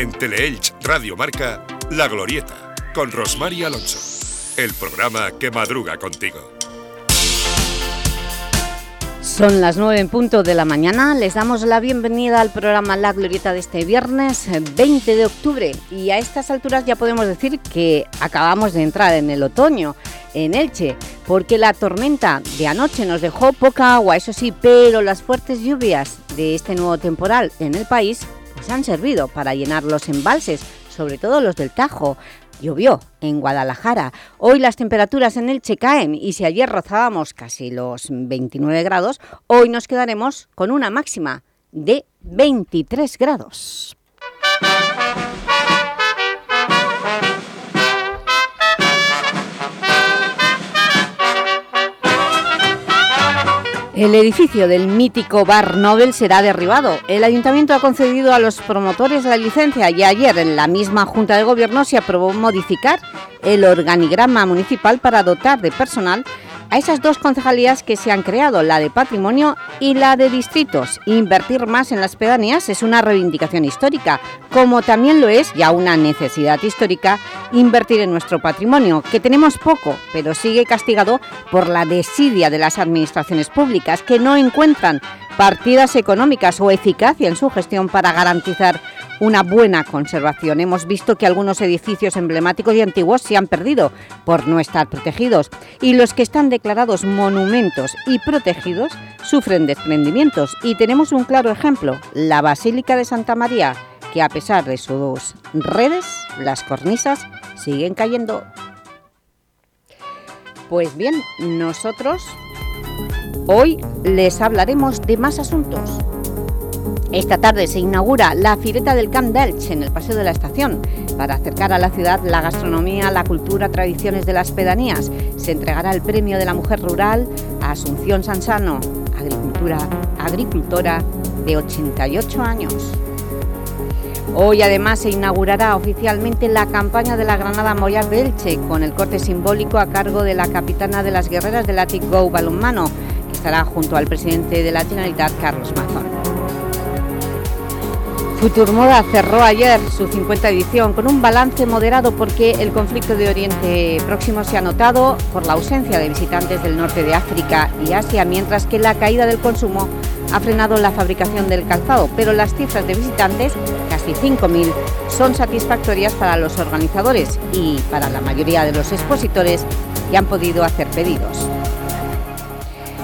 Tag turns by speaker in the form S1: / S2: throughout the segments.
S1: En Teleelch Radio Marca, La Glorieta, con Rosmar Alonso. El programa que madruga contigo.
S2: Son las nueve en punto de la mañana. Les damos la bienvenida al programa La Glorieta de este viernes 20 de octubre. Y a estas alturas ya podemos decir que acabamos de entrar en el otoño en Elche, porque la tormenta de anoche nos dejó poca agua, eso sí, pero las fuertes lluvias de este nuevo temporal en el país pues han servido para llenar los embalses, sobre todo los del Tajo. Llovió en Guadalajara. Hoy las temperaturas en Elche caen y si ayer rozábamos casi los 29 grados, hoy nos quedaremos con una máxima de 23 grados. El edificio del mítico Bar Nobel será derribado. El Ayuntamiento ha concedido a los promotores la licencia y ayer en la misma Junta de Gobierno se aprobó modificar el organigrama municipal para dotar de personal a esas dos concejalías que se han creado, la de Patrimonio y la de Distritos. Invertir más en las pedanías es una reivindicación histórica, como también lo es, ya una necesidad histórica, invertir en nuestro patrimonio, que tenemos poco, pero sigue castigado por la desidia de las administraciones públicas, que no encuentran partidas económicas o eficacia en su gestión para garantizar una buena conservación. Hemos visto que algunos edificios emblemáticos y antiguos se han perdido por no estar protegidos y los que están declarados monumentos y protegidos sufren desprendimientos y tenemos un claro ejemplo, la Basílica de Santa María, que a pesar de sus redes, las cornisas siguen cayendo. Pues bien, nosotros hoy les hablaremos de más asuntos. Esta tarde se inaugura la Fireta del Camp d'Elche en el Paseo de la Estación para acercar a la ciudad la gastronomía, la cultura, tradiciones de las pedanías. Se entregará el Premio de la Mujer Rural a Asunción Sansano, agricultura, agricultora de 88 años. Hoy además se inaugurará oficialmente la campaña de la Granada Mollar de con el corte simbólico a cargo de la capitana de las guerreras del Atic Go Balonmano que estará junto al presidente de la Generalitat, Carlos Mazón. Futurmoda cerró ayer su 50 edición con un balance moderado porque el conflicto de Oriente Próximo se ha notado por la ausencia de visitantes del norte de África y Asia, mientras que la caída del consumo ha frenado la fabricación del calzado, pero las cifras de visitantes, casi 5.000, son satisfactorias para los organizadores y para la mayoría de los expositores que han podido hacer pedidos.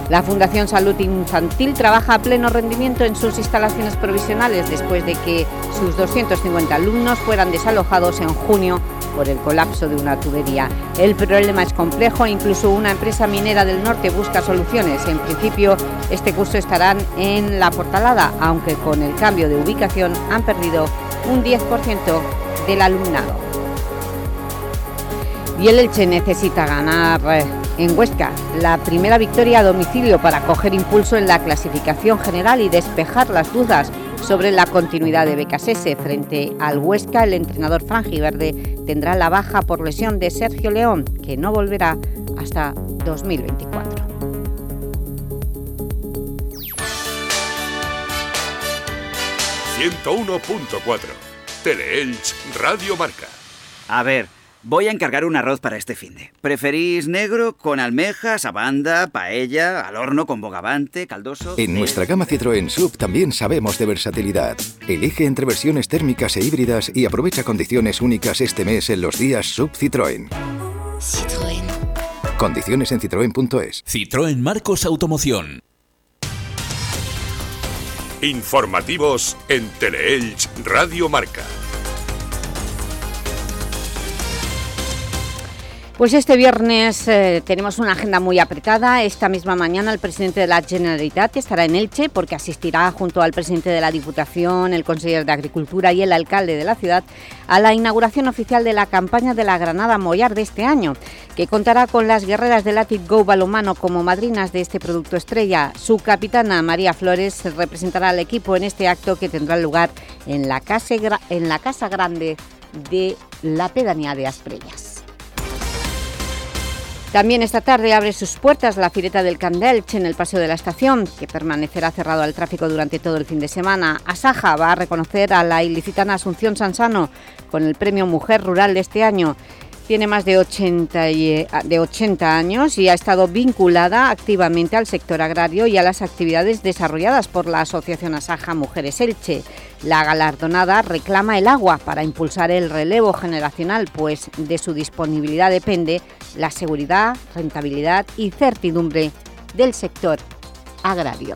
S2: La Fundación Salud Infantil trabaja a pleno rendimiento en sus instalaciones provisionales después de que sus 250 alumnos fueran desalojados en junio por el colapso de una tubería. El problema es complejo e incluso una empresa minera del norte busca soluciones. En principio, este curso estarán en La Portalada, aunque con el cambio de ubicación han perdido un 10% del alumnado. Y el Elche necesita ganar eh, en Huesca, la primera victoria a domicilio para coger impulso en la clasificación general y despejar las dudas sobre la continuidad de Becasese. Frente al Huesca, el entrenador Verde tendrá la baja por lesión de Sergio León, que no volverá hasta 2024.
S1: ...101.4... Teleelch Radio Marca.
S3: A ver, Voy a encargar un arroz para este finde. ¿Preferís negro con almejas, abanda, paella, al horno con bogavante, caldoso?
S4: En nuestra gama Citroën Sub también sabemos de versatilidad. Elige entre versiones térmicas e híbridas y aprovecha condiciones únicas este mes en los días Sub Citroën. Citroën. Condiciones en citroen.es.
S5: Citroën Marcos Automoción.
S1: Informativos en Teleelch Radio Marca.
S2: Pues este viernes eh, tenemos una agenda muy apretada. Esta misma mañana el presidente de la Generalitat estará en Elche porque asistirá junto al presidente de la Diputación, el consejero de Agricultura y el alcalde de la ciudad a la inauguración oficial de la campaña de la Granada Mollar de este año, que contará con las guerreras del Atic Go Balomano como madrinas de este producto estrella. Su capitana María Flores representará al equipo en este acto que tendrá lugar en la Casa, Grande de la pedanía de Asprellas. También esta tarde abre sus puertas la Fireta del Candelch en el Paseo de la Estación, que permanecerá cerrado al tráfico durante todo el fin de semana. Asaja va a reconocer a la ilicitana Asunción Sansano con el Premio Mujer Rural de este año. Tiene más de 80, de 80 años y ha estado vinculada activamente al sector agrario y a las actividades desarrolladas por la Asociación Asaja Mujeres Elche. La galardonada reclama el agua para impulsar el relevo generacional, pues de su disponibilidad depende la seguridad, rentabilidad y certidumbre del sector agrario.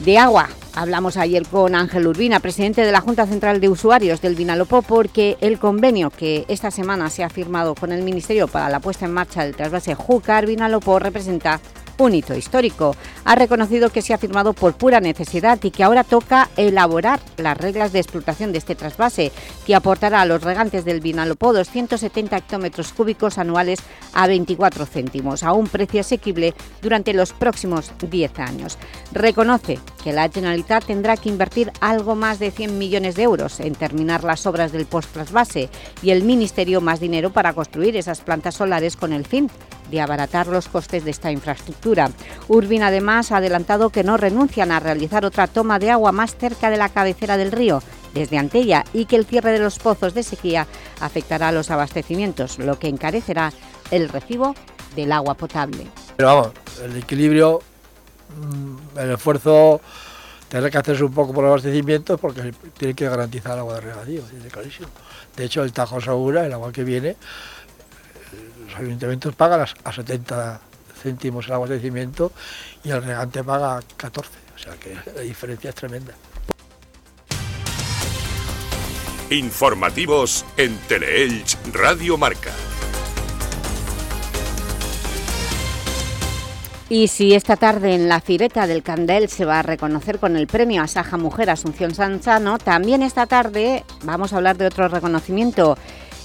S2: De agua, Hablamos ayer con Ángel Urbina, presidente de la Junta Central de Usuarios del Vinalopó, porque el convenio que esta semana se ha firmado con el Ministerio para la puesta en marcha del trasvase Júcar-Vinalopó representa un hito histórico. Ha reconocido que se ha firmado por pura necesidad y que ahora toca elaborar las reglas de explotación de este trasvase, que aportará a los regantes del Vinalopó 270 hectómetros cúbicos anuales a 24 céntimos, a un precio asequible durante los próximos 10 años. Reconoce que la Generalitat tendrá que invertir algo más de 100 millones de euros en terminar las obras del post-trasvase y el Ministerio más dinero para construir esas plantas solares con el fin de abaratar los costes de esta infraestructura. Urbin además ha adelantado que no renuncian a realizar otra toma de agua más cerca de la cabecera del río, desde Antella, y que el cierre de los pozos de sequía afectará a los abastecimientos, lo que encarecerá el recibo del agua potable.
S6: Pero vamos, el equilibrio, mm, el esfuerzo tendrá que hacerse un poco por el abastecimiento porque tiene que garantizar agua de regadío, De hecho, el Tajo Segura, el agua que viene, los ayuntamientos pagan a 70 céntimos el abastecimiento y el regante paga 14, o sea que la diferencia es tremenda.
S1: Informativos en Teleelch Radio Marca.
S2: Y si esta tarde en la Fireta del Candel se va a reconocer con el premio a Saja Mujer Asunción Sanzano, también esta tarde vamos a hablar de otro reconocimiento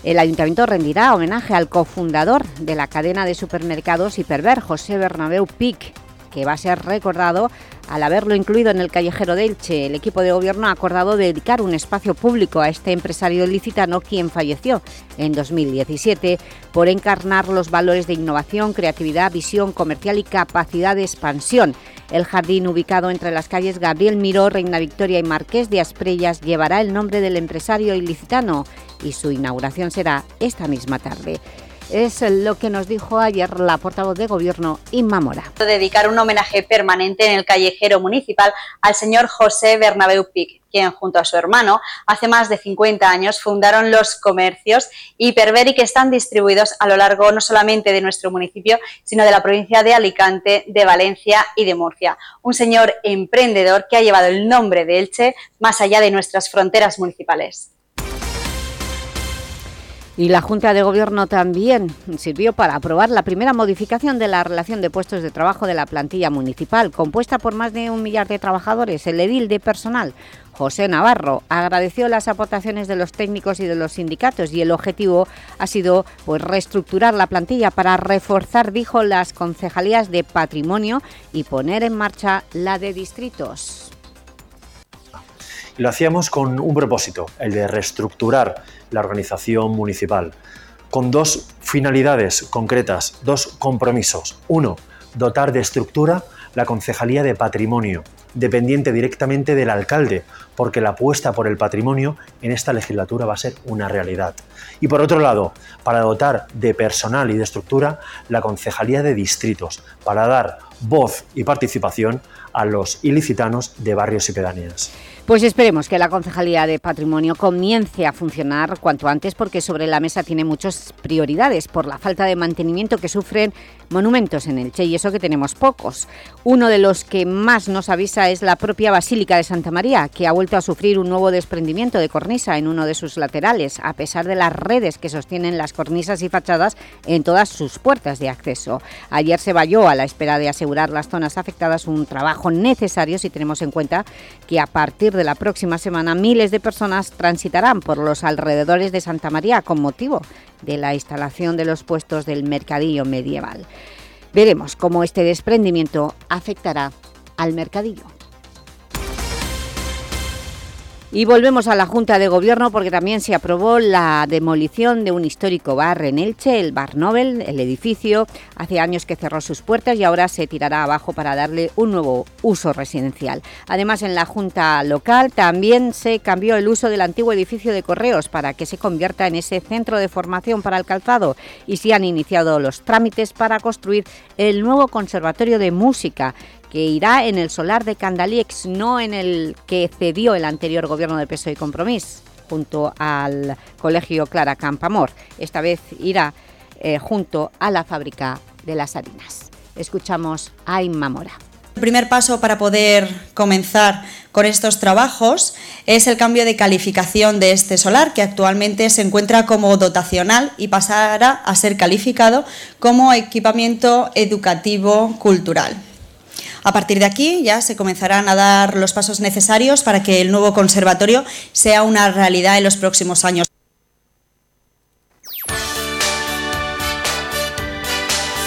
S2: el Ayuntamiento rendirá homenaje al cofundador de la cadena de supermercados Hiperver, José Bernabeu Pic, que va a ser recordado al haberlo incluido en el callejero de Elche. El equipo de gobierno ha acordado dedicar un espacio público a este empresario licitano, quien falleció en 2017 por encarnar los valores de innovación, creatividad, visión comercial y capacidad de expansión. El jardín ubicado entre las calles Gabriel Miró, Reina Victoria y Marqués de Asprellas llevará el nombre del empresario ilicitano y su inauguración será esta misma tarde. Es lo que nos dijo ayer la portavoz de Gobierno, Inma Mora.
S7: Dedicar un homenaje permanente en el callejero municipal al señor José Bernabeu Pic, quien junto a su hermano hace más de 50 años fundaron los comercios Hiperberi que están distribuidos a lo largo no solamente de nuestro municipio, sino de la provincia de Alicante, de Valencia y de Murcia. Un señor emprendedor que ha llevado el nombre de Elche más allá de nuestras fronteras municipales.
S2: Y la Junta de Gobierno también sirvió para aprobar la primera modificación de la relación de puestos de trabajo de la plantilla municipal, compuesta por más de un millar de trabajadores. El edil de personal, José Navarro, agradeció las aportaciones de los técnicos y de los sindicatos y el objetivo ha sido pues, reestructurar la plantilla para reforzar, dijo, las concejalías de patrimonio y poner en marcha la de distritos.
S8: Lo hacíamos con un propósito, el de reestructurar la organización municipal, con dos finalidades concretas, dos compromisos. Uno, dotar de estructura la Concejalía de Patrimonio, dependiente directamente del alcalde, porque la apuesta por el patrimonio en esta legislatura va a ser una realidad. Y por otro lado, para dotar de personal y de estructura la Concejalía de Distritos, para dar voz y participación a los ilicitanos de barrios y pedanías.
S2: Pues esperemos que la Concejalía de Patrimonio comience a funcionar cuanto antes porque sobre la mesa tiene muchas prioridades por la falta de mantenimiento que sufren monumentos en Elche y eso que tenemos pocos. Uno de los que más nos avisa es la propia Basílica de Santa María, que ha vuelto a sufrir un nuevo desprendimiento de cornisa en uno de sus laterales, a pesar de las redes que sostienen las cornisas y fachadas en todas sus puertas de acceso. Ayer se valló a la espera de asegurar las zonas afectadas un trabajo necesario si tenemos en cuenta que a partir de la próxima semana miles de personas transitarán por los alrededores de Santa María con motivo de la instalación de los puestos del mercadillo medieval. Veremos cómo este desprendimiento afectará al mercadillo. Y volvemos a la Junta de Gobierno porque también se aprobó la demolición de un histórico bar en Elche, el Bar Nobel, el edificio. Hace años que cerró sus puertas y ahora se tirará abajo para darle un nuevo uso residencial. Además, en la Junta local también se cambió el uso del antiguo edificio de Correos para que se convierta en ese centro de formación para el calzado y se han iniciado los trámites para construir el nuevo Conservatorio de Música que irá en el solar de Candalix, no en el que cedió el anterior gobierno de Peso y Compromís, junto al Colegio Clara Campamor. Esta vez irá eh, junto a la fábrica de las harinas. Escuchamos a Inma Mora.
S9: El primer paso para poder comenzar con estos trabajos es el cambio de calificación de este solar, que actualmente se encuentra como dotacional y pasará a ser calificado como equipamiento educativo cultural. A partir de aquí ya se comenzarán a dar los pasos necesarios para que el nuevo conservatorio sea una realidad en los próximos años.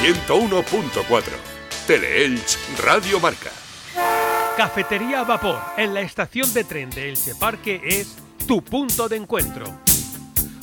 S1: 101.4 Teleelch Radio Marca.
S10: Cafetería Vapor en la estación de tren de Elche Parque es tu punto de encuentro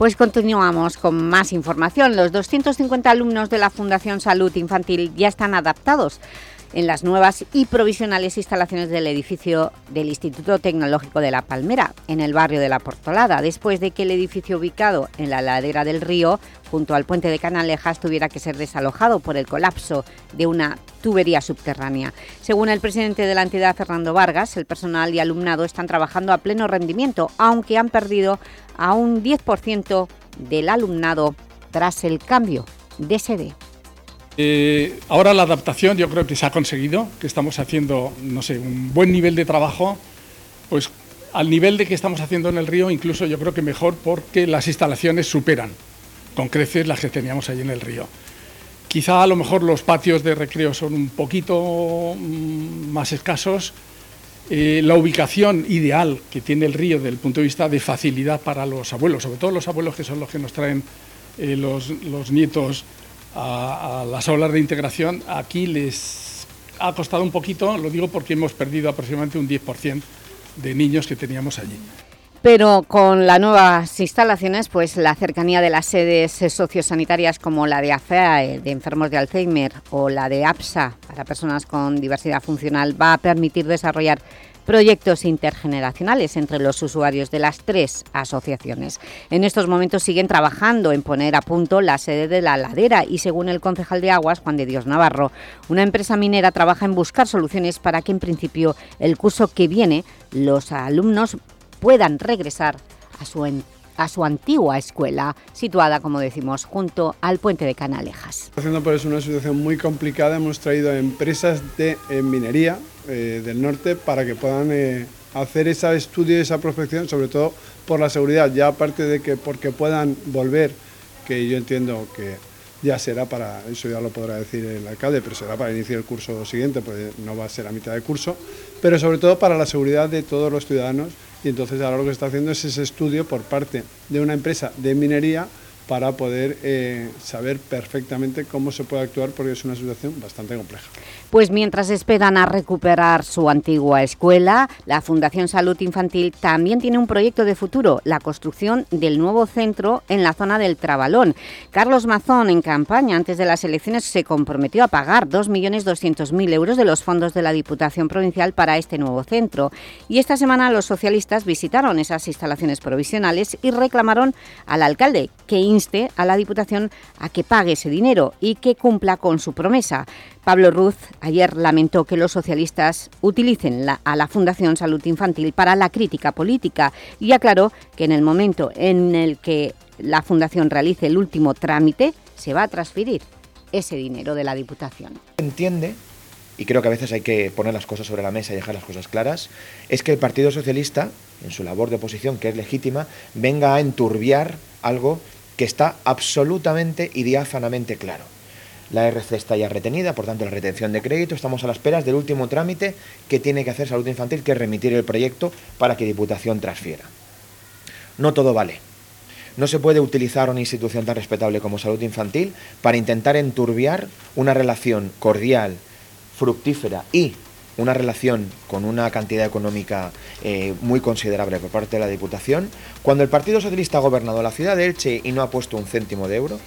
S2: Pues continuamos con más información. Los 250 alumnos de la Fundación Salud Infantil ya están adaptados en las nuevas y provisionales instalaciones del edificio del Instituto Tecnológico de La Palmera, en el barrio de La Portolada, después de que el edificio ubicado en la ladera del río, junto al puente de Canalejas, tuviera que ser desalojado por el colapso de una tubería subterránea. Según el presidente de la entidad, Fernando Vargas, el personal y alumnado están trabajando a pleno rendimiento, aunque han perdido a un 10% del alumnado tras el cambio de sede.
S11: Eh, ahora la adaptación yo creo que se ha conseguido, que estamos haciendo, no sé, un buen nivel de trabajo, pues al nivel de que estamos haciendo en el río, incluso yo creo que mejor porque las instalaciones superan con creces las que teníamos allí en el río. Quizá a lo mejor los patios de recreo son un poquito mm, más escasos. Eh, la ubicación ideal que tiene el río desde el punto de vista de facilidad para los abuelos, sobre todo los abuelos que son los que nos traen eh, los, los nietos a, las aulas de integración, aquí les ha costado un poquito, lo digo porque hemos perdido aproximadamente un 10% de niños que teníamos allí.
S2: Pero con las nuevas instalaciones, pues la cercanía de las sedes sociosanitarias como la de AFEA, de enfermos de Alzheimer, o la de APSA, para personas con diversidad funcional, va a permitir desarrollar proyectos intergeneracionales entre los usuarios de las tres asociaciones. En estos momentos siguen trabajando en poner a punto la sede de la ladera y según el concejal de Aguas, Juan de Dios Navarro, una empresa minera trabaja en buscar soluciones para que en principio el curso que viene los alumnos puedan regresar a su a su antigua escuela, situada, como decimos, junto al puente de Canalejas.
S12: Haciendo por eso una situación muy complicada, hemos traído empresas de minería eh, del norte para que puedan eh, hacer ese estudio y esa prospección, sobre todo por la seguridad, ya aparte de que porque puedan volver, que yo entiendo que ya será para, eso ya lo podrá decir el alcalde, pero será para iniciar el curso siguiente, pues no va a ser a mitad de curso, pero sobre todo para la seguridad de todos los ciudadanos y entonces ahora lo que se está haciendo es ese estudio por parte de una empresa de minería para poder eh, saber perfectamente cómo se puede actuar porque es una situación bastante compleja.
S2: Pues mientras esperan a recuperar su antigua escuela, la Fundación Salud Infantil también tiene un proyecto de futuro, la construcción del nuevo centro en la zona del Trabalón. Carlos Mazón, en campaña antes de las elecciones, se comprometió a pagar 2.200.000 euros de los fondos de la Diputación Provincial para este nuevo centro. Y esta semana los socialistas visitaron esas instalaciones provisionales y reclamaron al alcalde que inste a la Diputación a que pague ese dinero y que cumpla con su promesa. Pablo Ruz ayer lamentó que los socialistas utilicen a la Fundación Salud Infantil para la crítica política y aclaró que en el momento en el que la Fundación realice el último trámite se va a transferir ese dinero de la Diputación.
S13: Entiende y creo que a veces hay que poner las cosas sobre la mesa y dejar las cosas claras, es que el Partido Socialista, en su labor de oposición, que es legítima, venga a enturbiar algo que está absolutamente y diáfanamente claro. La RC está ya retenida, por tanto la retención de crédito, estamos a las esperas del último trámite que tiene que hacer Salud Infantil, que es remitir el proyecto para que Diputación transfiera. No todo vale. No se puede utilizar una institución tan respetable como Salud Infantil para intentar enturbiar una relación cordial, fructífera y una relación con una cantidad económica eh, muy considerable por parte de la Diputación, cuando el Partido Socialista ha gobernado la ciudad de Elche y no ha puesto un céntimo de euro.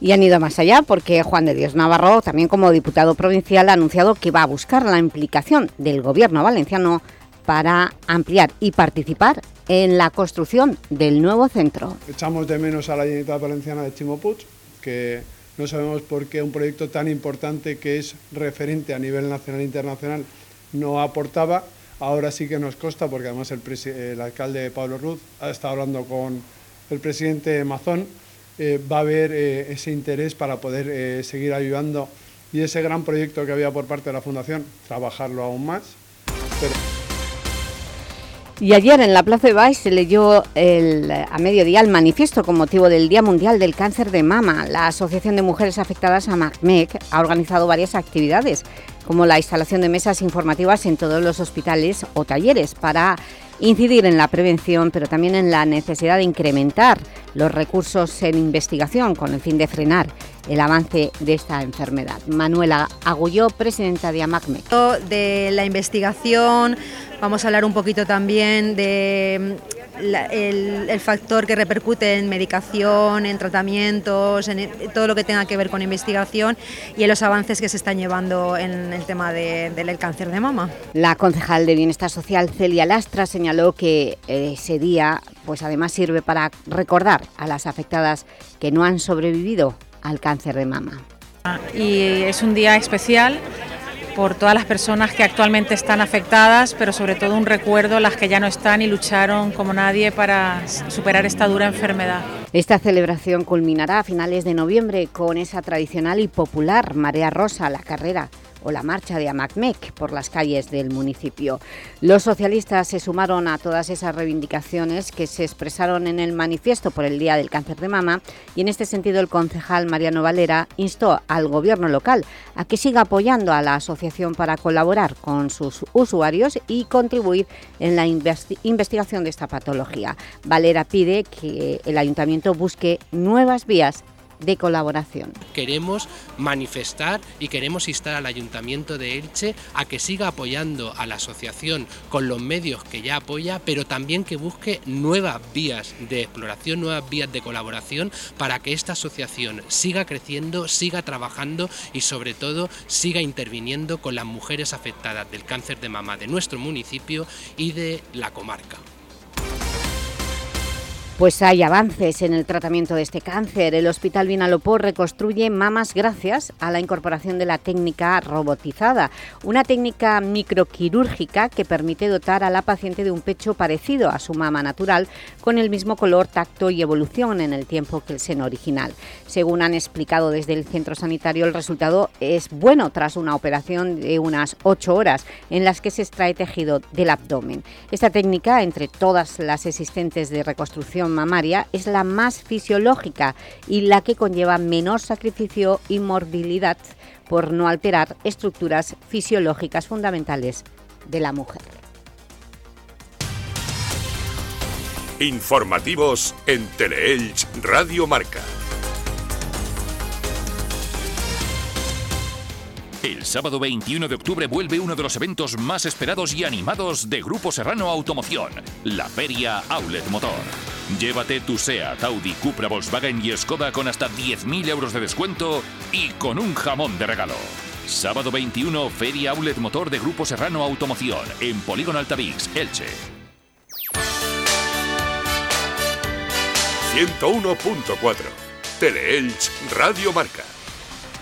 S2: Y han ido más allá porque Juan de Dios Navarro, también como diputado provincial, ha anunciado que va a buscar la implicación del gobierno valenciano para ampliar y participar en la construcción del nuevo centro.
S12: Echamos de menos a la Generalitat Valenciana de Chimopuch, que no sabemos por qué un proyecto tan importante que es referente a nivel nacional e internacional no aportaba. Ahora sí que nos consta, porque además el, el alcalde Pablo Ruz ha estado hablando con el presidente Mazón, eh, va a haber eh, ese interés para poder eh, seguir ayudando y ese gran proyecto que había por parte de la Fundación, trabajarlo aún más.
S2: Y ayer en la Plaza de Baix se leyó el, a mediodía el manifiesto con motivo del Día Mundial del Cáncer de Mama. La Asociación de Mujeres Afectadas a MACMEC ha organizado varias actividades, como la instalación de mesas informativas en todos los hospitales o talleres para incidir en la prevención, pero también en la necesidad de incrementar los recursos en investigación con el fin de frenar el avance de esta enfermedad. Manuela Agulló, presidenta de AMACMEC.
S14: De la investigación, vamos a hablar un poquito también de el, factor que repercute en medicación, en tratamientos, en todo lo que tenga que ver con investigación y en los avances que se están llevando en el tema del cáncer de mama.
S2: La concejal de Bienestar Social, Celia Lastra, señaló que eh, ese día pues además sirve para recordar a las afectadas que no han sobrevivido al cáncer de mama.
S15: Y es un día especial por todas las personas que actualmente están afectadas, pero sobre todo un recuerdo las que ya no están y lucharon como nadie para superar esta dura enfermedad.
S2: Esta celebración culminará a finales de noviembre con esa tradicional y popular Marea Rosa, la carrera o la marcha de AMACMEC por las calles del municipio. Los socialistas se sumaron a todas esas reivindicaciones que se expresaron en el manifiesto por el Día del Cáncer de Mama y en este sentido el concejal Mariano Valera instó al gobierno local a que siga apoyando a la asociación para colaborar con sus usuarios y contribuir en la investigación de esta patología. Valera pide que el ayuntamiento busque nuevas vías de colaboración.
S16: Queremos manifestar y queremos instar al Ayuntamiento de Elche a que siga apoyando a la asociación con los medios que ya apoya, pero también que busque nuevas vías de exploración, nuevas vías de colaboración para que esta asociación siga creciendo, siga trabajando y sobre todo siga interviniendo con las mujeres afectadas del cáncer de mama de nuestro municipio y de la comarca.
S2: Pues hay avances en el tratamiento de este cáncer. El Hospital Vinalopó reconstruye mamas gracias a la incorporación de la técnica robotizada, una técnica microquirúrgica que permite dotar a la paciente de un pecho parecido a su mama natural, con el mismo color, tacto y evolución en el tiempo que el seno original. Según han explicado desde el centro sanitario, el resultado es bueno tras una operación de unas 8 horas en las que se extrae tejido del abdomen. Esta técnica, entre todas las existentes de reconstrucción mamaria es la más fisiológica y la que conlleva menor sacrificio y morbilidad por no alterar estructuras fisiológicas fundamentales de la mujer.
S1: Informativos en Teleelch Radio Marca.
S5: El sábado 21 de octubre vuelve uno de los eventos más esperados y animados de Grupo Serrano Automoción, la Feria Outlet Motor. Llévate tu SEAT, Audi, Cupra, Volkswagen y Skoda con hasta 10.000 euros de descuento y con un jamón de regalo. Sábado 21, Feria Outlet Motor de Grupo Serrano Automoción, en Polígono Altavix, Elche.
S1: 101.4 Teleelch Radio Marca.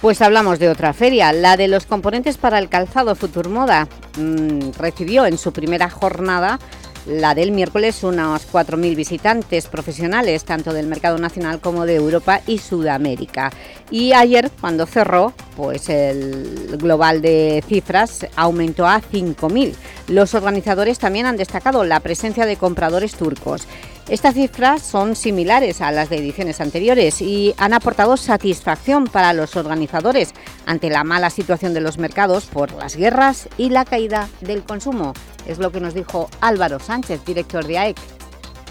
S2: Pues hablamos de otra feria, la de los componentes para el calzado Futurmoda. Moda. Mm, recibió en su primera jornada La del miércoles, unos 4.000 visitantes profesionales, tanto del mercado nacional como de Europa y Sudamérica. Y ayer, cuando cerró, pues el global de cifras aumentó a 5.000. Los organizadores también han destacado la presencia de compradores turcos. Estas cifras son similares a las de ediciones anteriores y han aportado satisfacción para los organizadores ante la mala situación de los mercados por las guerras y la caída del consumo. Es lo que nos dijo Álvaro Sánchez, director de AEC.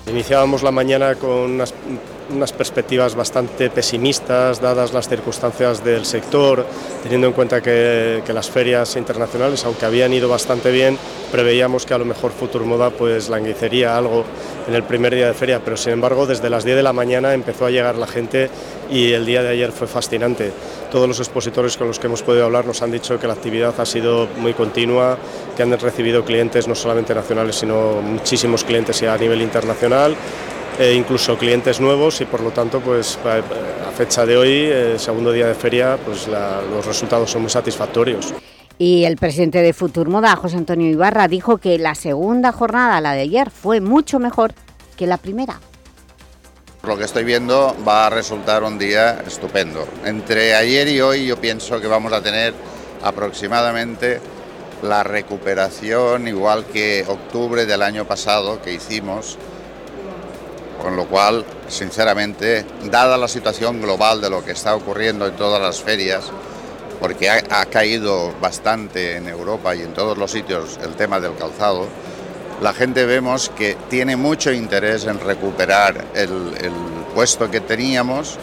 S17: Iniciábamos la mañana con unas, perspectivas bastante pesimistas, dadas las circunstancias del sector, teniendo en cuenta que, que, las ferias internacionales, aunque habían ido bastante bien, preveíamos que a lo mejor Futurmoda pues languicería algo en el primer día de feria, pero sin embargo desde las 10 de la mañana empezó a llegar la gente y el día de ayer fue fascinante. Todos los expositores con los que hemos podido hablar nos han dicho que la actividad ha sido muy continua, que han recibido clientes no solamente nacionales, sino muchísimos clientes a nivel internacional, e incluso clientes nuevos y por lo tanto pues a fecha de hoy, eh, segundo día de feria, pues los resultados son muy satisfactorios.
S2: Y el presidente de Futurmoda, José Antonio Ibarra, dijo que la segunda jornada, la de ayer, fue mucho mejor que la primera.
S18: Lo que estoy viendo va a resultar un día estupendo. Entre ayer y hoy yo pienso que vamos a tener aproximadamente la recuperación igual que octubre del año pasado que hicimos, con lo cual, sinceramente, dada la situación global de lo que está ocurriendo en todas las ferias, porque ha, ha, caído bastante en Europa y en todos los sitios el tema del calzado, la gente vemos que tiene mucho interés en recuperar el, puesto que teníamos.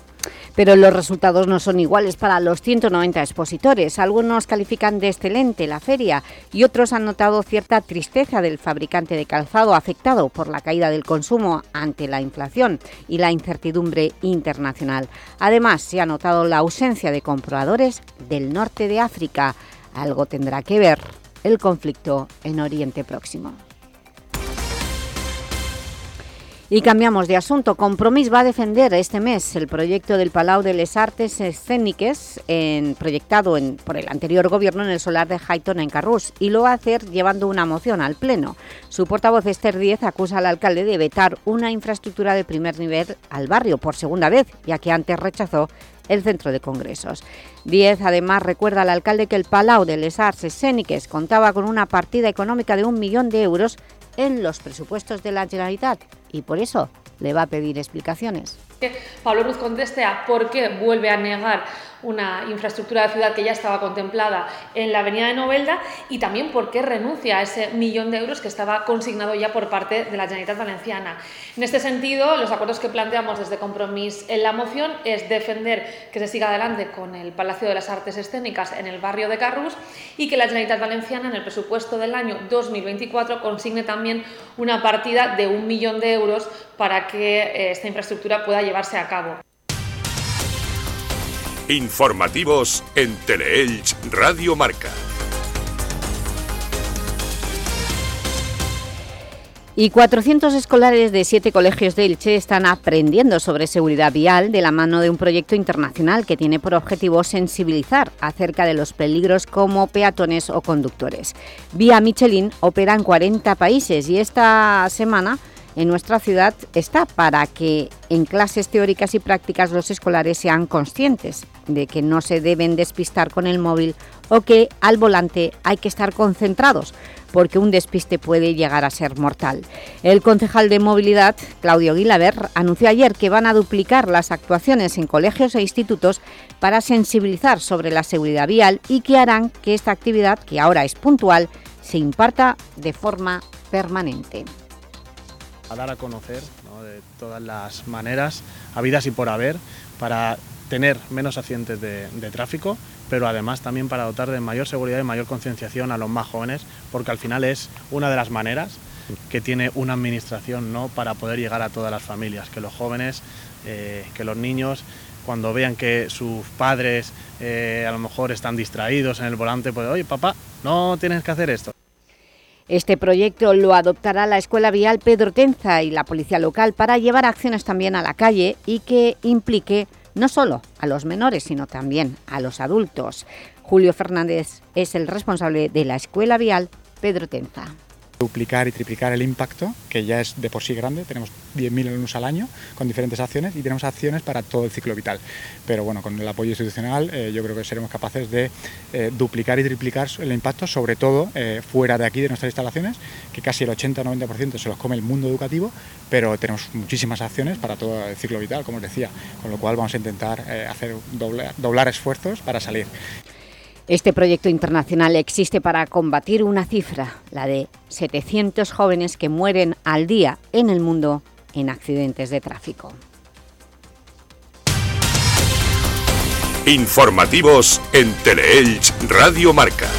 S2: Pero los resultados no son iguales para los 190 expositores. Algunos califican de excelente la feria y otros han notado cierta tristeza del fabricante de calzado afectado por la caída del consumo ante la inflación y la incertidumbre internacional. Además, se ha notado la ausencia de compradores del norte de África. Algo tendrá que ver el conflicto en Oriente Próximo. Y cambiamos de asunto. Compromís va a defender este mes el proyecto del Palau de les Artes Escéniques proyectado por el anterior gobierno en el solar de Hayton en Carrús y lo va a hacer llevando una moción al Pleno. Su portavoz Esther Díez acusa al alcalde de vetar una infraestructura de primer nivel al barrio por segunda vez, ya que antes rechazó el centro de congresos. Díez además recuerda al alcalde que el Palau de les Arts Escéniques contaba con una partida económica de un millón de euros en los presupuestos de la Generalitat y por eso le va a pedir explicaciones.
S19: Pablo Ruz conteste a por qué vuelve a negar una infraestructura de ciudad que ya estaba contemplada en la avenida de Novelda y también por qué renuncia a ese millón de euros que estaba consignado ya por parte de la Generalitat Valenciana. En este sentido, los acuerdos que planteamos desde Compromís en la moción es defender que se siga adelante con el Palacio de las Artes Escénicas en el barrio de Carrús y que la Generalitat Valenciana en el presupuesto del año 2024 consigne también una partida de un millón de euros para que esta infraestructura pueda llevarse a cabo.
S1: Informativos en Teleelch Radio Marca.
S2: Y 400 escolares de siete colegios de Elche están aprendiendo sobre seguridad vial de la mano de un proyecto internacional que tiene por objetivo sensibilizar acerca de los peligros como peatones o conductores. Vía Michelin opera en 40 países y esta semana en nuestra ciudad está para que en clases teóricas y prácticas los escolares sean conscientes de que no se deben despistar con el móvil o que al volante hay que estar concentrados porque un despiste puede llegar a ser mortal. El concejal de Movilidad, Claudio Guilaber, anunció ayer que van a duplicar las actuaciones en colegios e institutos para sensibilizar sobre la seguridad vial y que harán que esta actividad, que ahora es puntual, se imparta de forma permanente
S20: a dar a conocer ¿no? de todas las maneras, habidas y por haber, para tener menos accidentes de, de, tráfico, pero además también para dotar de mayor seguridad y mayor concienciación a los más jóvenes, porque al final es una de las maneras que tiene una administración ¿no? para poder llegar a todas las familias, que los jóvenes, eh, que los niños cuando vean que sus padres eh, a lo mejor están distraídos en el volante, pues oye papá, no tienes que hacer esto.
S2: Este proyecto lo adoptará la Escuela Vial Pedro Tenza y la Policía Local para llevar acciones también a la calle y que implique no solo a los menores, sino también a los adultos. Julio Fernández es el responsable de la Escuela Vial Pedro Tenza.
S21: Duplicar y triplicar el impacto, que ya es de por sí grande, tenemos 10.000 alumnos al año con diferentes acciones y tenemos acciones para todo el ciclo vital. Pero bueno, con el apoyo institucional eh, yo creo que seremos capaces de eh, duplicar y triplicar el impacto, sobre todo eh, fuera de aquí de nuestras instalaciones, que casi el 80-90% se los come el mundo educativo, pero tenemos muchísimas acciones para todo el ciclo vital, como os decía, con lo cual vamos a intentar hacer doblar esfuerzos para salir.
S2: Este proyecto internacional existe para combatir una cifra, la de 700 jóvenes que mueren al día en el mundo en accidentes de tráfico.
S1: Informativos en Teleelch Radio Marca.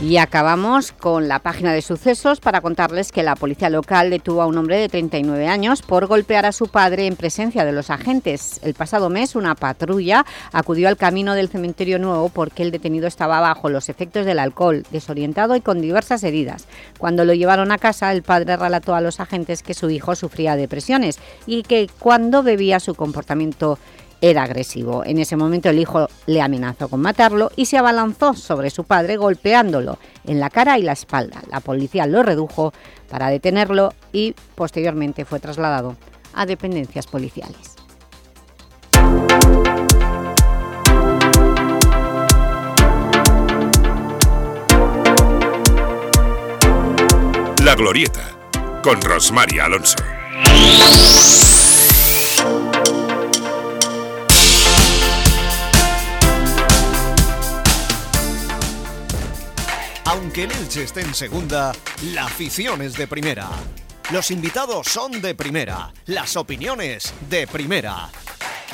S2: Y acabamos con la página de sucesos para contarles que la policía local detuvo a un hombre de 39 años por golpear a su padre en presencia de los agentes. El pasado mes una patrulla acudió al camino del cementerio nuevo porque el detenido estaba bajo los efectos del alcohol, desorientado y con diversas heridas. Cuando lo llevaron a casa, el padre relató a los agentes que su hijo sufría depresiones y que cuando bebía su comportamiento era agresivo. En ese momento el hijo le amenazó con matarlo y se abalanzó sobre su padre golpeándolo en la cara y la espalda. La policía lo redujo para detenerlo y posteriormente fue trasladado a dependencias policiales.
S1: La Glorieta, con Rosmaria Alonso.
S22: Aunque el Elche esté en segunda, la afición es de primera. Los invitados son de primera, las opiniones de primera.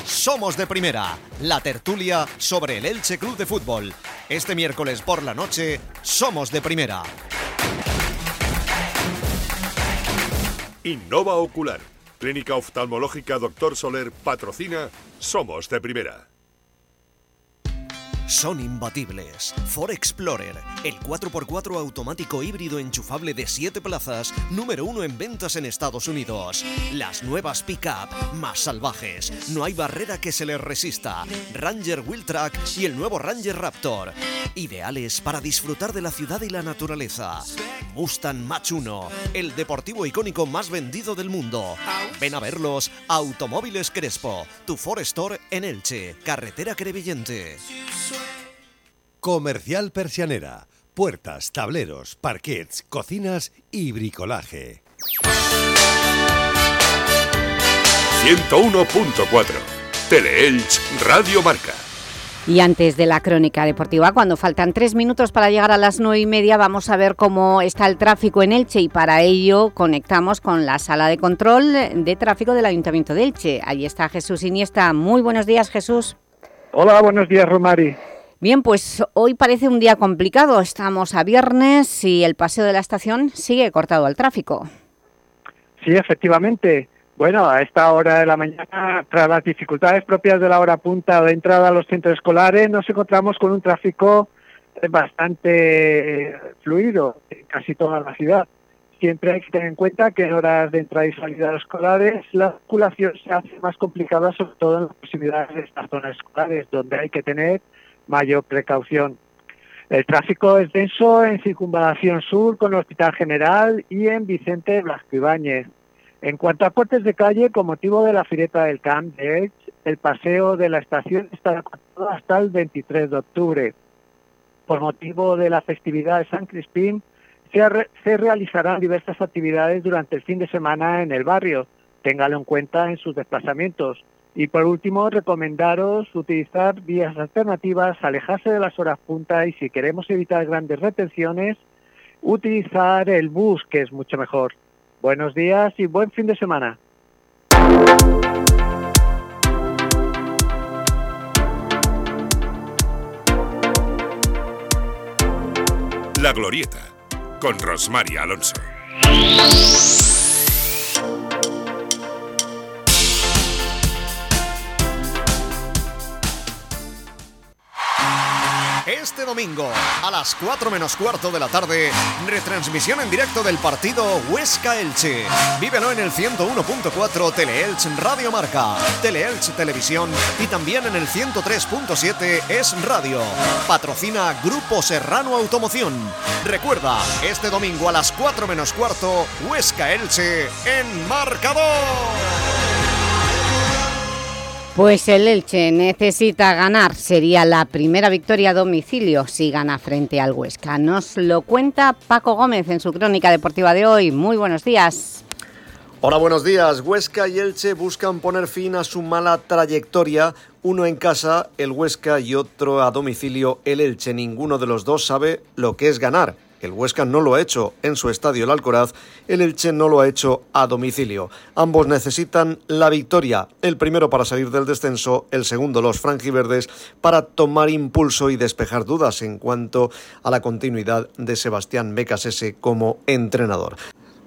S22: Somos de primera, la tertulia sobre el Elche Club de Fútbol. Este miércoles por la noche, Somos de primera.
S1: Innova Ocular, Clínica Oftalmológica Doctor Soler patrocina Somos de primera
S22: son imbatibles. Ford Explorer, el 4x4 automático híbrido enchufable de 7 plazas, número 1 en ventas en Estados Unidos. Las nuevas pick-up, más salvajes, no hay barrera que se les resista. Ranger Wheeltrack y el nuevo Ranger Raptor. Ideales para disfrutar de la ciudad y la naturaleza. Mustang Mach 1, el deportivo icónico más vendido del mundo. Ven a verlos, Automóviles Crespo, tu Ford Store en Elche, carretera Crevillente.
S23: Comercial Persianera. Puertas, tableros, parquets, cocinas y bricolaje.
S1: 101.4 Teleelch Radio Marca.
S2: Y antes de la crónica deportiva, cuando faltan tres minutos para llegar a las nueve y media, vamos a ver cómo está el tráfico en Elche y para ello conectamos con la sala de control de tráfico del Ayuntamiento de Elche. Allí está Jesús Iniesta. Muy buenos días, Jesús.
S24: Hola, buenos días, Romari.
S2: Bien, pues hoy parece un día complicado. Estamos a viernes y el paseo de la estación sigue cortado al tráfico.
S24: Sí, efectivamente. Bueno, a esta hora de la mañana, tras las dificultades propias de la hora punta de entrada a los centros escolares, nos encontramos con un tráfico bastante fluido en casi toda la ciudad. Siempre hay que tener en cuenta que en horas de entrada y salida escolares la circulación se hace más complicada, sobre todo en las proximidades de estas zonas escolares, donde hay que tener mayor precaución. El tráfico es denso en Circunvalación Sur con el Hospital General y en Vicente Blasco Ibáñez. En cuanto a cortes de calle, con motivo de la fireta del Camp de Edge, el paseo de la estación estará cortado hasta el 23 de octubre. Por motivo de la festividad de San Crispín, se, se realizarán diversas actividades durante el fin de semana en el barrio. Téngalo en cuenta en sus desplazamientos. Y por último, recomendaros utilizar vías alternativas, alejarse de las horas punta y si queremos evitar grandes retenciones, utilizar el bus, que es mucho mejor. Buenos días y buen fin de semana.
S1: La Glorieta, con Rosmaria Alonso.
S25: Este domingo a las 4 menos cuarto de la tarde, retransmisión en directo del partido Huesca-Elche. Vívelo en el 101.4 Teleelch Radio Marca, Teleelch Televisión y también en el 103.7 Es Radio. Patrocina Grupo Serrano Automoción. Recuerda, este domingo a las 4 menos cuarto, Huesca-Elche en marcador.
S2: Pues el Elche necesita ganar. Sería la primera victoria a domicilio si gana frente al Huesca. Nos lo cuenta Paco Gómez en su crónica deportiva de hoy. Muy buenos días.
S22: Hola, buenos días. Huesca y Elche buscan poner fin a su mala trayectoria. Uno en casa, el Huesca, y otro a domicilio, el Elche. Ninguno de los dos sabe lo que es ganar. El Huesca no lo ha hecho en su estadio El Alcoraz, el Elche no lo ha hecho a domicilio. Ambos necesitan la victoria, el primero para salir del descenso, el segundo los franjiverdes para tomar impulso y despejar dudas en cuanto a la continuidad de Sebastián Becasese como entrenador.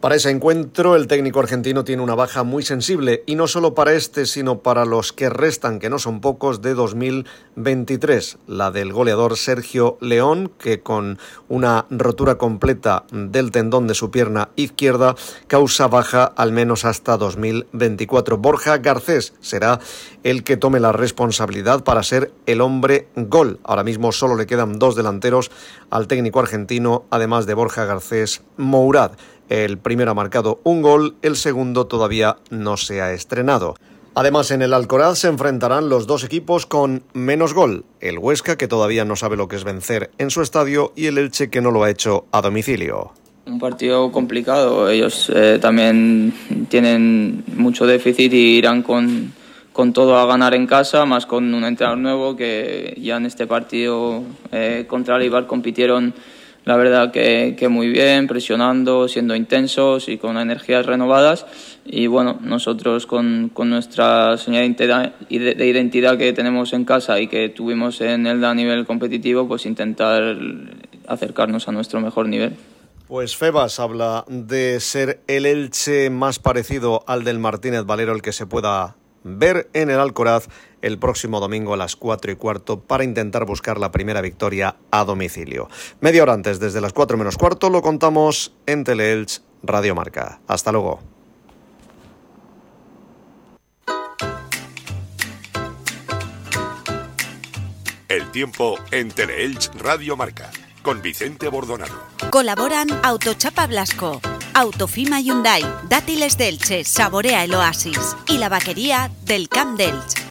S22: Para ese encuentro, el técnico argentino tiene una baja muy sensible, y no solo para este, sino para los que restan, que no son pocos, de 2023. La del goleador Sergio León, que con una rotura completa del tendón de su pierna izquierda, causa baja al menos hasta 2024. Borja Garcés será el que tome la responsabilidad para ser el hombre gol. Ahora mismo solo le quedan dos delanteros al técnico argentino, además de Borja Garcés Mourad. El primero ha marcado un gol, el segundo todavía no se ha estrenado. Además, en el Alcoraz se enfrentarán los dos equipos con menos gol, el Huesca, que todavía no sabe lo que es vencer en su estadio, y el Elche, que no lo ha hecho a domicilio.
S26: Un partido complicado, ellos eh, también tienen mucho déficit y irán con, con, todo a ganar en casa, más con un entrenador nuevo que ya en este partido eh, contra el compitieron la verdad que, muy bien, presionando, siendo intensos y con energías renovadas. Y bueno, nosotros con, nuestra señal de identidad que tenemos en casa y que tuvimos en el a nivel competitivo, pues intentar acercarnos a nuestro mejor nivel.
S22: Pues Febas habla de ser el Elche más parecido al del Martínez Valero, el que se pueda ver en el Alcoraz el próximo domingo a las 4 y cuarto para intentar buscar la primera victoria a domicilio. Media hora antes, desde las 4 menos cuarto, lo contamos en Teleelch Radio Marca. Hasta luego.
S1: El tiempo en Teleelch Radio Marca con Vicente Bordonado.
S27: Colaboran Autochapa Blasco, Autofima Hyundai, Dátiles Delche, Saborea el Oasis y la vaquería del Camp Delche.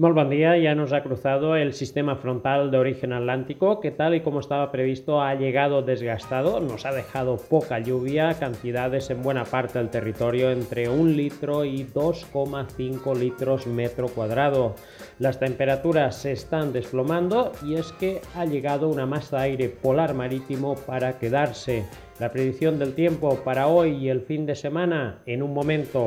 S28: Muy buen día, ya nos ha cruzado el sistema frontal de origen atlántico que tal y como estaba previsto ha llegado desgastado, nos ha dejado poca lluvia, cantidades en buena parte del territorio entre 1 litro y 2,5 litros metro cuadrado. Las temperaturas se están desplomando y es que ha llegado una masa de aire polar marítimo para quedarse. La predicción del tiempo para hoy y el fin de semana en un momento.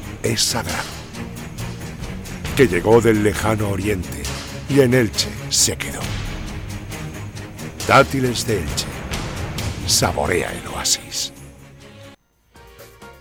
S1: es sagrado, que llegó del lejano oriente y en Elche se quedó. Dátiles de Elche. Saborea el oasis.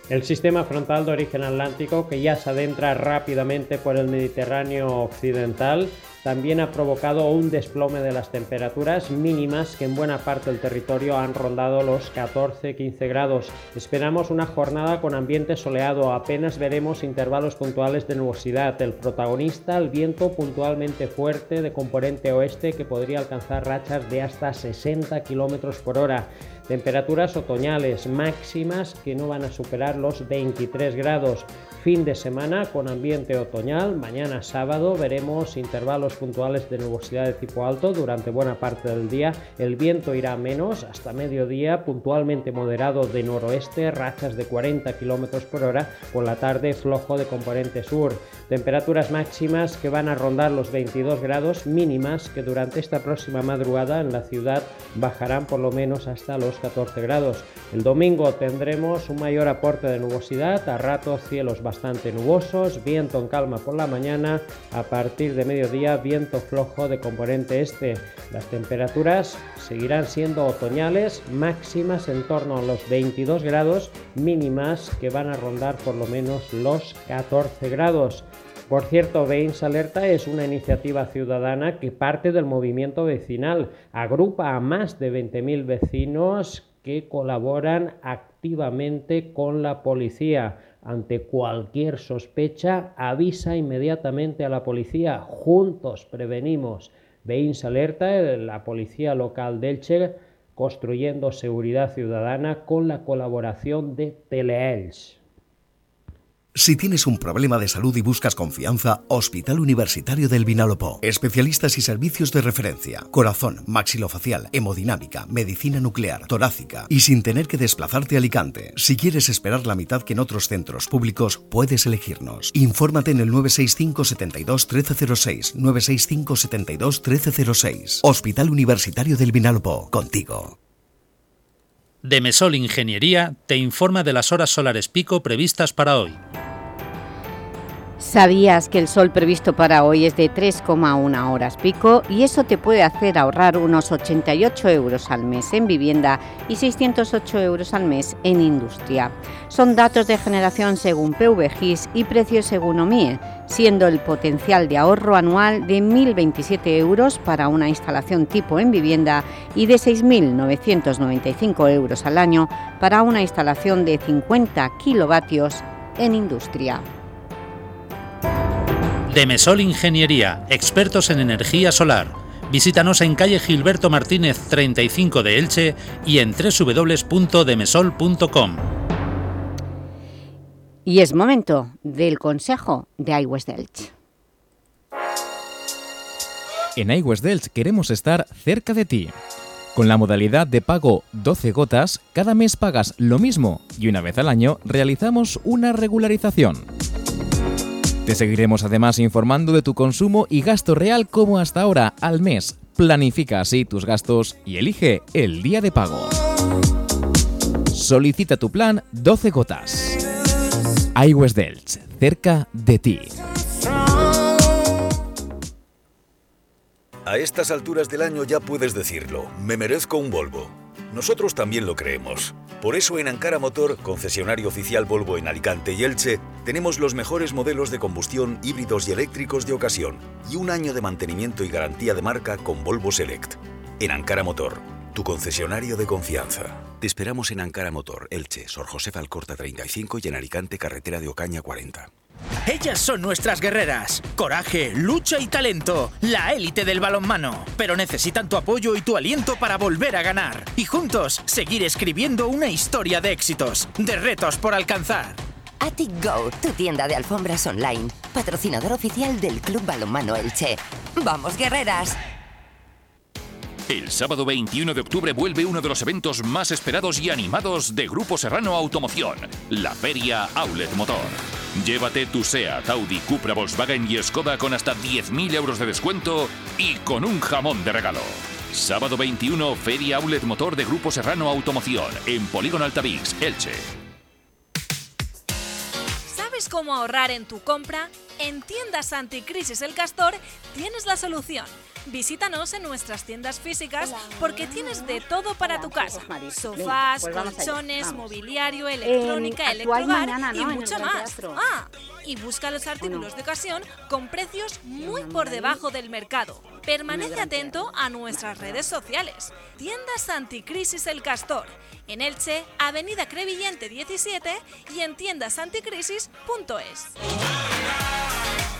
S28: El sistema frontal de origen atlántico, que ya se adentra rápidamente por el Mediterráneo occidental, también ha provocado un desplome de las temperaturas mínimas que en buena parte del territorio han rondado los 14-15 grados. Esperamos una jornada con ambiente soleado, apenas veremos intervalos puntuales de nubosidad. El protagonista, el viento puntualmente fuerte de componente oeste que podría alcanzar rachas de hasta 60 km por hora. Temperaturas otoñales máximas que no van a superar los 23 grados. Fin de semana con ambiente otoñal. Mañana sábado veremos intervalos puntuales de nubosidad de tipo alto durante buena parte del día. El viento irá menos hasta mediodía, puntualmente moderado de noroeste, rachas de 40 km por hora. Por la tarde, flojo de componente sur. Temperaturas máximas que van a rondar los 22 grados mínimas que durante esta próxima madrugada en la ciudad bajarán por lo menos hasta los 14 grados. El domingo tendremos un mayor aporte de nubosidad, a ratos cielos bastante nubosos, viento en calma por la mañana, a partir de mediodía viento flojo de componente este. Las temperaturas seguirán siendo otoñales, máximas en torno a los 22 grados, mínimas que van a rondar por lo menos los 14 grados. Por cierto, Veins Alerta es una iniciativa ciudadana que parte del movimiento vecinal. Agrupa a más de 20.000 vecinos que colaboran activamente con la policía. Ante cualquier sospecha, avisa inmediatamente a la policía. Juntos prevenimos. Veins Alerta, la policía local del Che, construyendo seguridad ciudadana con la colaboración de Teleelch.
S21: Si tienes un problema de salud y buscas confianza, Hospital Universitario del Vinalopó. Especialistas y servicios de referencia. Corazón, maxilofacial, hemodinámica, medicina nuclear, torácica y sin tener que desplazarte a Alicante. Si quieres esperar la mitad que en otros centros públicos, puedes elegirnos. Infórmate en el 965 72 1306. 965 72 1306. Hospital Universitario del Vinalopó. Contigo.
S29: Demesol Ingeniería te informa de las horas solares pico previstas para hoy.
S2: ¿Sabías que el sol previsto para hoy es de 3,1 horas pico y eso te puede hacer ahorrar unos 88 euros al mes en vivienda y 608 euros al mes en industria? Son datos de generación según PVGIS y precios según OMIE, siendo el potencial de ahorro anual de 1.027 euros para una instalación tipo en vivienda y de 6.995 euros al año para una instalación de 50 kilovatios en industria.
S29: Demesol Ingeniería, expertos en energía solar. Visítanos en calle Gilberto Martínez 35 de Elche y en www.demesol.com.
S2: Y es momento del consejo de iWest Elche.
S30: En iWest Elche queremos estar cerca de ti. Con la modalidad de pago 12 gotas, cada mes pagas lo mismo y una vez al año realizamos una regularización. Te seguiremos además informando de tu consumo y gasto real como hasta ahora al mes. Planifica así tus gastos y elige el día de pago. Solicita tu plan 12 gotas. iWest Delch, cerca de ti.
S31: A estas alturas del año ya puedes decirlo, me merezco un Volvo. Nosotros también lo creemos. Por eso en Ankara Motor, concesionario oficial Volvo en Alicante y Elche, tenemos los mejores modelos de combustión híbridos y eléctricos de ocasión y un año de mantenimiento y garantía de marca con Volvo Select. En Ankara Motor, tu concesionario de confianza. Te esperamos en Ankara Motor, Elche, Sor José Alcorta 35 y en Alicante, carretera de Ocaña 40.
S32: Ellas son nuestras guerreras. Coraje, lucha y talento. La élite del balonmano. Pero necesitan tu apoyo y tu aliento para volver a ganar. Y juntos seguir escribiendo una historia de éxitos, de retos por alcanzar.
S33: Attic Go, tu tienda de alfombras online. Patrocinador oficial del Club Balonmano Elche. ¡Vamos, guerreras!
S5: El sábado 21 de octubre vuelve uno de los eventos más esperados y animados de Grupo Serrano Automoción, la Feria Outlet Motor. Llévate tu SEAT, Audi, Cupra, Volkswagen y Skoda con hasta 10.000 euros de descuento y con un jamón de regalo. Sábado 21, Feria Outlet Motor de Grupo Serrano Automoción, en Polígono Altavix, Elche.
S34: ¿Sabes cómo ahorrar en tu compra? En Tiendas Anticrisis El Castor tienes la solución. Visítanos en nuestras tiendas físicas porque tienes de todo para tu casa. Sofás,
S2: Pues
S34: colchones, mobiliario, electrónica,
S2: mañana,
S34: y mucho más. Ah, y busca los artículos de ocasión con precios muy por debajo del mercado. Permanece atento a nuestras redes sociales. Tiendas Anticrisis El Castor. En Elche, Avenida Crevillente 17 y en tiendasanticrisis.es.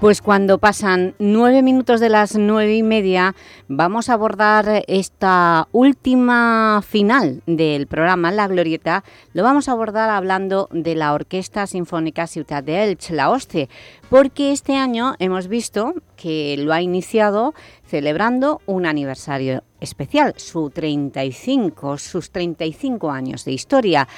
S2: Pues cuando pasan nueve minutos de las nueve y media vamos a abordar esta última final del programa La Glorieta. Lo vamos a abordar hablando de la Orquesta Sinfónica Ciudad de Elche, la OSCE, porque este año hemos visto que lo ha iniciado celebrando un aniversario especial, su 35, sus 35 años de historia.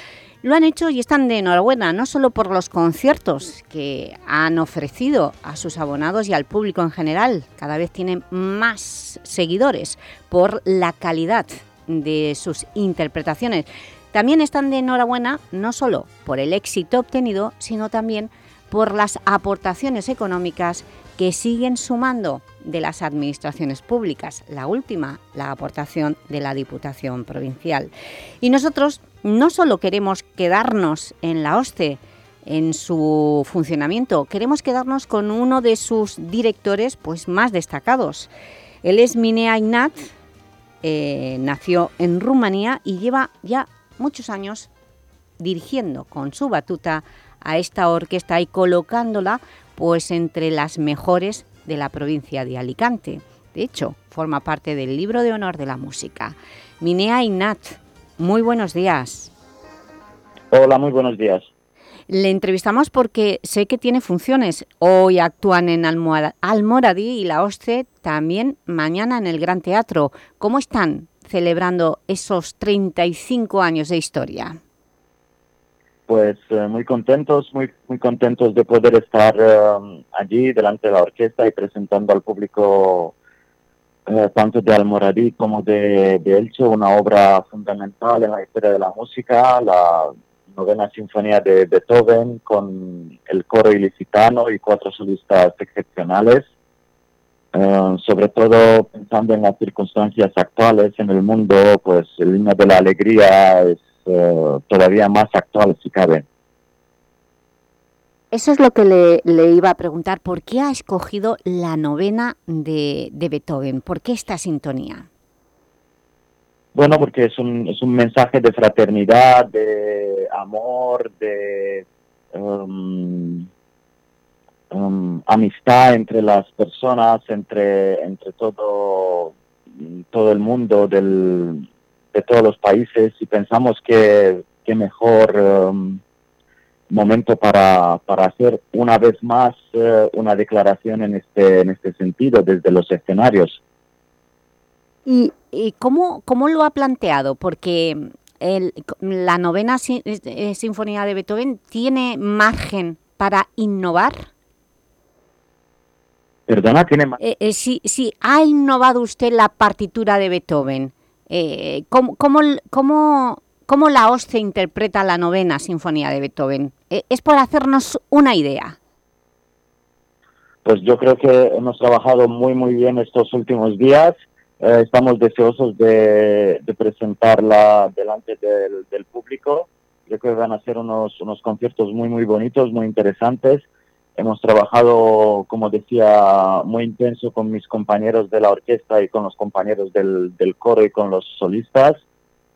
S2: Lo han hecho y están de enhorabuena, no solo por los conciertos que han ofrecido a sus abonados y al público en general, cada vez tienen más seguidores por la calidad de sus interpretaciones. También están de enhorabuena no solo por el éxito obtenido, sino también por las aportaciones económicas que siguen sumando de las administraciones públicas, la última, la aportación de la Diputación Provincial. Y nosotros no solo queremos quedarnos en la OSCE, en su funcionamiento, queremos quedarnos con uno de sus directores pues, más destacados. Él es Minea Ignat, eh, nació en Rumanía y lleva ya muchos años dirigiendo con su batuta a esta orquesta y colocándola pues entre las mejores de la provincia de Alicante. De hecho, forma parte del libro de honor de la música. Minea Ignat, muy buenos días.
S35: Hola, muy buenos días.
S2: Le entrevistamos porque sé que tiene funciones. Hoy actúan en Almoradí y la OSCE también mañana en el Gran Teatro. ¿Cómo están celebrando esos 35 años de historia?
S35: Pues eh, muy contentos, muy, muy contentos de poder estar eh, allí delante de la orquesta y presentando al público eh, tanto de Almoradí como de, de, una obra fundamental en la historia de la música, la novena sinfonía de Beethoven con el coro ilicitano y cuatro solistas excepcionales. sobre todo pensando en las circunstancias actuales en el mundo, pues el himno de la alegría es eh, todavía más actual, si cabe.
S2: Eso es lo que le, iba a preguntar. ¿Por qué ha escogido la novena de, Beethoven? ¿Por qué esta sintonía?
S35: Bueno, porque es un, es un mensaje de fraternidad, de amor, de um, um, amistad entre las personas, entre, entre todo, todo el mundo del, de todos los países y pensamos que, qué mejor um, momento para, para, hacer una vez más uh, una declaración en este, en este sentido desde los escenarios.
S2: ¿Y, y cómo, cómo lo ha planteado? Porque el, la novena eh, sinfonía de Beethoven tiene margen para innovar.
S35: Perdona, tiene
S2: eh, eh, si, si ha innovado usted la partitura de Beethoven, eh, ¿cómo, cómo, la OSCE interpreta la novena sinfonía de Beethoven? Eh, es por hacernos una idea.
S35: Pues yo creo que hemos trabajado muy muy bien estos últimos días. Eh, estamos deseosos de, presentarla delante del, público. Creo que van a ser unos, unos conciertos muy muy bonitos, muy interesantes. Hemos trabajado, como decía, muy intenso con mis compañeros de la orquesta y con los compañeros del, coro y con los solistas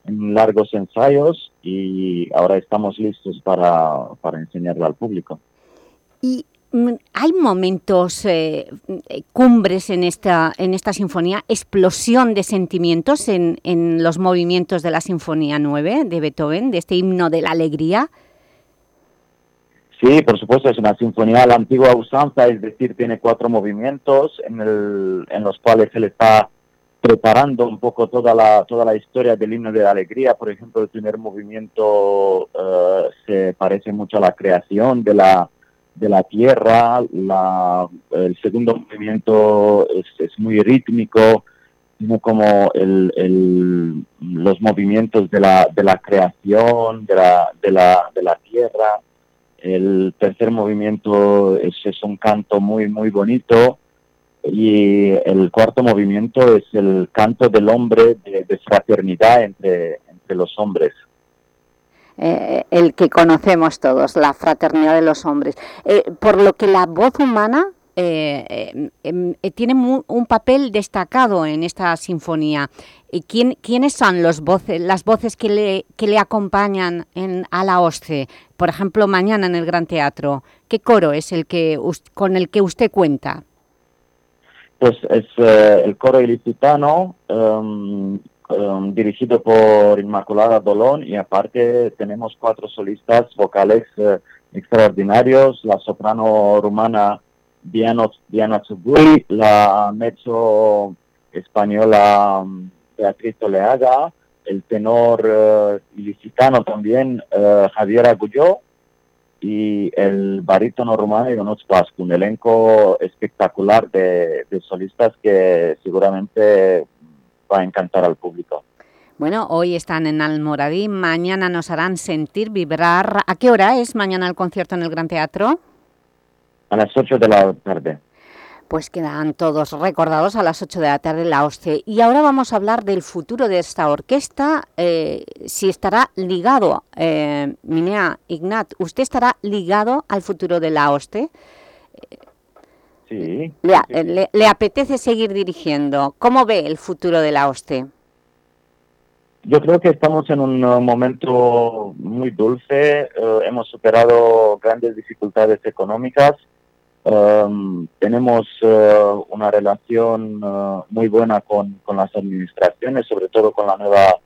S35: en largos ensayos y ahora estamos listos para, para enseñarlo al público.
S2: ¿Y mm, hay momentos eh, cumbres en esta, en esta sinfonía, explosión de sentimientos en, en los movimientos de la Sinfonía 9 de Beethoven, de este himno de la alegría?
S35: Sí, por supuesto, es una sinfonía la antigua usanza, es decir, tiene cuatro movimientos en, el, en los cuales le está preparando un poco toda la, toda la historia del himno de la alegría. Por ejemplo, el primer movimiento eh, se parece mucho a la creación de la, de la tierra, la, el segundo movimiento es, es muy rítmico, como el, el, los movimientos de la, de la creación de la, de la, de la tierra el tercer movimiento es, un canto muy, muy bonito. Y el cuarto movimiento es el canto del hombre de, fraternidad entre, entre los hombres.
S2: Eh, el que conocemos todos, la fraternidad de los hombres. Eh, por lo que la voz humana eh, em, tiene un papel destacado en esta sinfonía. ¿Quién, ¿Quiénes son los voces, las voces que le, que le acompañan en, a la OSCE? Por ejemplo, mañana en el Gran Teatro. ¿Qué coro es el que con el que usted cuenta?
S35: Pues es eh, el coro ilicitano, em, em, dirigido por Inmaculada Dolón y aparte tenemos cuatro solistas vocales eh, extraordinarios, la soprano rumana Diana, Diana la mezzo española Beatriz Oleaga, el tenor uh, ilicitano también, uh, Javier Agulló, y el barítono rumano Ionuț Pascu, un elenco espectacular de, de solistas que seguramente va a encantar al público.
S2: Bueno, hoy están en Almoradí, mañana nos harán sentir, vibrar. ¿A qué hora es mañana el concierto en el Gran Teatro?
S35: A las 8 de la tarde
S2: pues quedan todos recordados a las 8 de la tarde en la OSCE. Y ahora vamos a hablar del futuro de esta orquesta, eh, si estará ligado, eh, Minea Ignat, ¿usted estará ligado al futuro de la OSCE?
S35: Sí.
S2: Le, apetece seguir dirigiendo? ¿Cómo ve el futuro de la OSCE?
S35: Yo creo que estamos en un momento muy dulce, eh, hemos superado grandes dificultades económicas, Um, tenemos uh, una relación uh, muy buena con, las administraciones, sobre todo con la nueva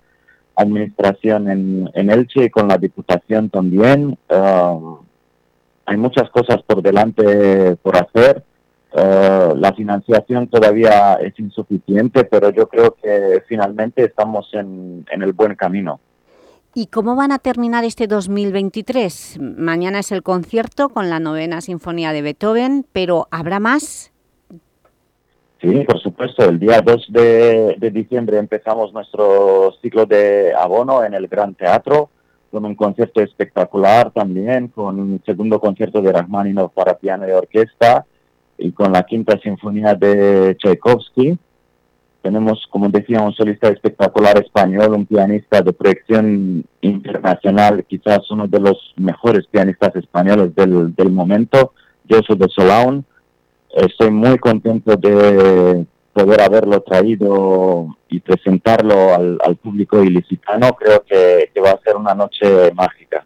S35: administración en, Elche y con la Diputación también. Uh, hay muchas cosas por delante por hacer. la financiación todavía es insuficiente, pero yo creo que finalmente estamos en el buen camino.
S2: ¿Y cómo van a terminar este 2023? Mañana es el concierto con la novena sinfonía de Beethoven, pero ¿habrá más?
S35: Sí, por supuesto. El día 2 de, diciembre empezamos nuestro ciclo de abono en el Gran Teatro, con un concierto espectacular también, con un segundo concierto de Rachmaninoff para piano y orquesta, y con la quinta sinfonía de Tchaikovsky. Tenemos, como decía, un solista espectacular español, un pianista de proyección internacional, quizás uno de los mejores pianistas españoles del, del momento, Joseph de Solaun. Estoy muy contento de poder haberlo traído y presentarlo al, al público ilicitano. Creo que va a ser una noche mágica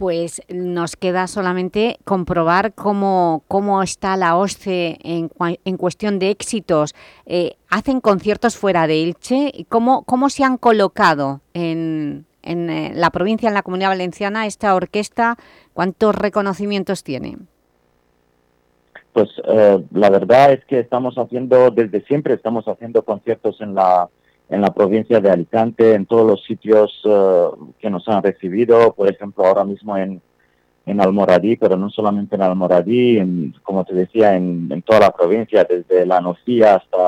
S2: pues nos queda solamente comprobar cómo, cómo está la OSCE en, en cuestión de éxitos. Eh, ¿Hacen conciertos fuera de Elche? ¿Cómo, cómo se han colocado en, en eh, la provincia, en la Comunidad Valenciana, esta orquesta? ¿Cuántos reconocimientos tiene?
S35: Pues eh, la verdad es que estamos haciendo, desde siempre estamos haciendo conciertos en la en la provincia de Alicante, en todos los sitios eh, que nos han recibido, por ejemplo, ahora mismo en, en Almoradí, pero no solamente en Almoradí, en, como te decía, en, toda la provincia, desde La Nocía hasta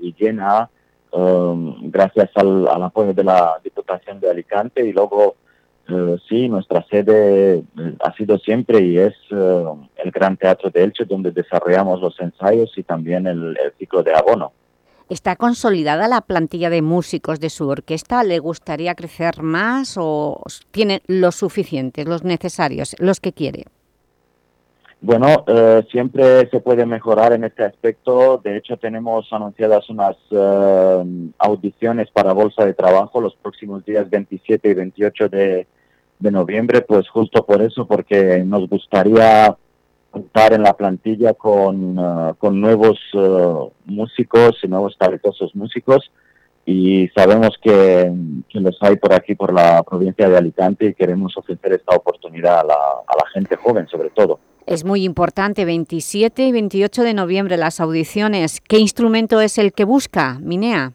S35: Villena, um, gracias al, apoyo de la Diputación de Alicante y luego, uh, sí, nuestra sede ha sido siempre y es el Gran Teatro de Elche, donde desarrollamos los ensayos y también el ciclo de abono.
S2: ¿Está consolidada la plantilla de músicos de su orquesta? ¿Le gustaría crecer más o tiene los suficientes, los necesarios, los que quiere?
S35: Bueno, eh, siempre se puede mejorar en este aspecto. De hecho, tenemos anunciadas unas eh, audiciones para Bolsa de Trabajo los próximos días 27 y 28 de, de noviembre, pues justo por eso, porque nos gustaría contar en la plantilla con, uh, con nuevos uh, músicos y nuevos talentosos músicos y sabemos que, que, los hay por aquí, por la provincia de Alicante y queremos ofrecer esta oportunidad a la, a la gente joven sobre todo.
S2: Es muy importante, 27 y 28 de noviembre las audiciones. ¿Qué instrumento es el que busca, Minea?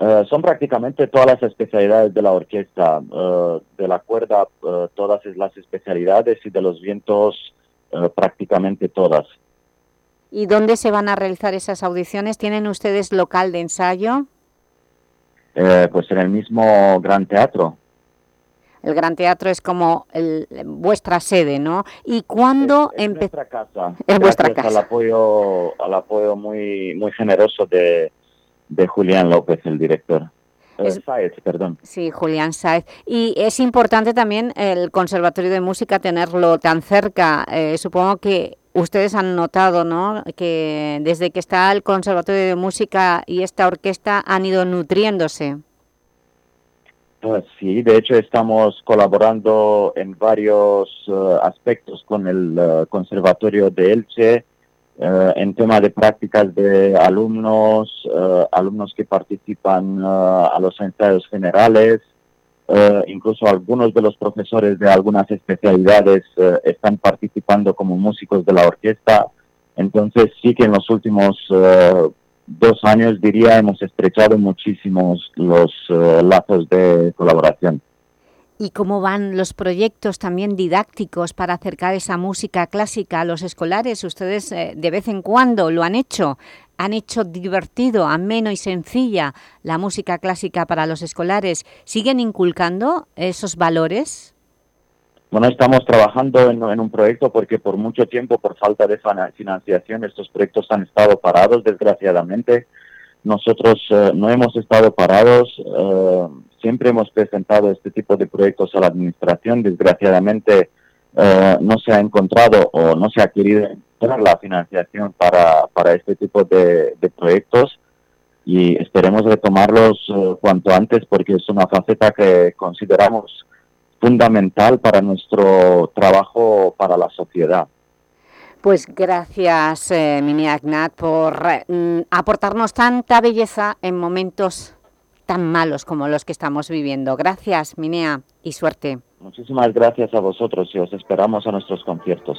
S35: Uh, son prácticamente todas las especialidades de la orquesta, de la cuerda todas las especialidades y de los vientos eh, prácticamente todas.
S2: ¿Y dónde se van a realizar esas audiciones? ¿Tienen ustedes local de ensayo?
S35: Eh, pues en el mismo Gran Teatro.
S2: El Gran Teatro es como vuestra sede, ¿no? ¿Y cuándo
S35: es, nuestra casa.
S2: Es vuestra casa.
S35: Al apoyo, al apoyo muy, muy generoso de, de Julián López, el director. Es, perdón.
S2: Sí, Julián Saez. Y es importante también el Conservatorio de Música tenerlo tan cerca. Eh, supongo que ustedes han notado ¿no? que desde que está el Conservatorio de Música y esta orquesta han ido nutriéndose.
S35: Pues sí, de hecho estamos colaborando en varios eh, aspectos con el eh, Conservatorio de Elche, eh, en tema de prácticas de alumnos, alumnos que participan a los ensayos generales, incluso algunos de los profesores de algunas especialidades están participando como músicos de la orquesta. Entonces sí que en los últimos dos años, diría, hemos estrechado muchísimos los lazos de colaboración.
S2: ¿Y cómo van los proyectos también didácticos para acercar esa música clásica a los escolares? Ustedes eh, de vez en cuando lo han hecho, han hecho divertido, ameno y sencilla la música clásica para los escolares. ¿Siguen inculcando esos valores?
S35: Bueno, estamos trabajando en, un proyecto porque por mucho tiempo, por falta de financiación, estos proyectos han estado parados, desgraciadamente. Nosotros eh, no hemos estado parados, eh, siempre hemos presentado este tipo de proyectos a la administración. Desgraciadamente eh, no se ha encontrado o no se ha querido encontrar la financiación para, para este tipo de, de proyectos y esperemos retomarlos cuanto antes porque es una faceta que consideramos fundamental para nuestro trabajo para la sociedad.
S2: Pues gracias, eh, Mini Agnat, por mm, aportarnos tanta belleza en momentos tan malos como los que estamos viviendo. Gracias, Minea, y suerte.
S35: Muchísimas gracias a vosotros y os esperamos a nuestros conciertos.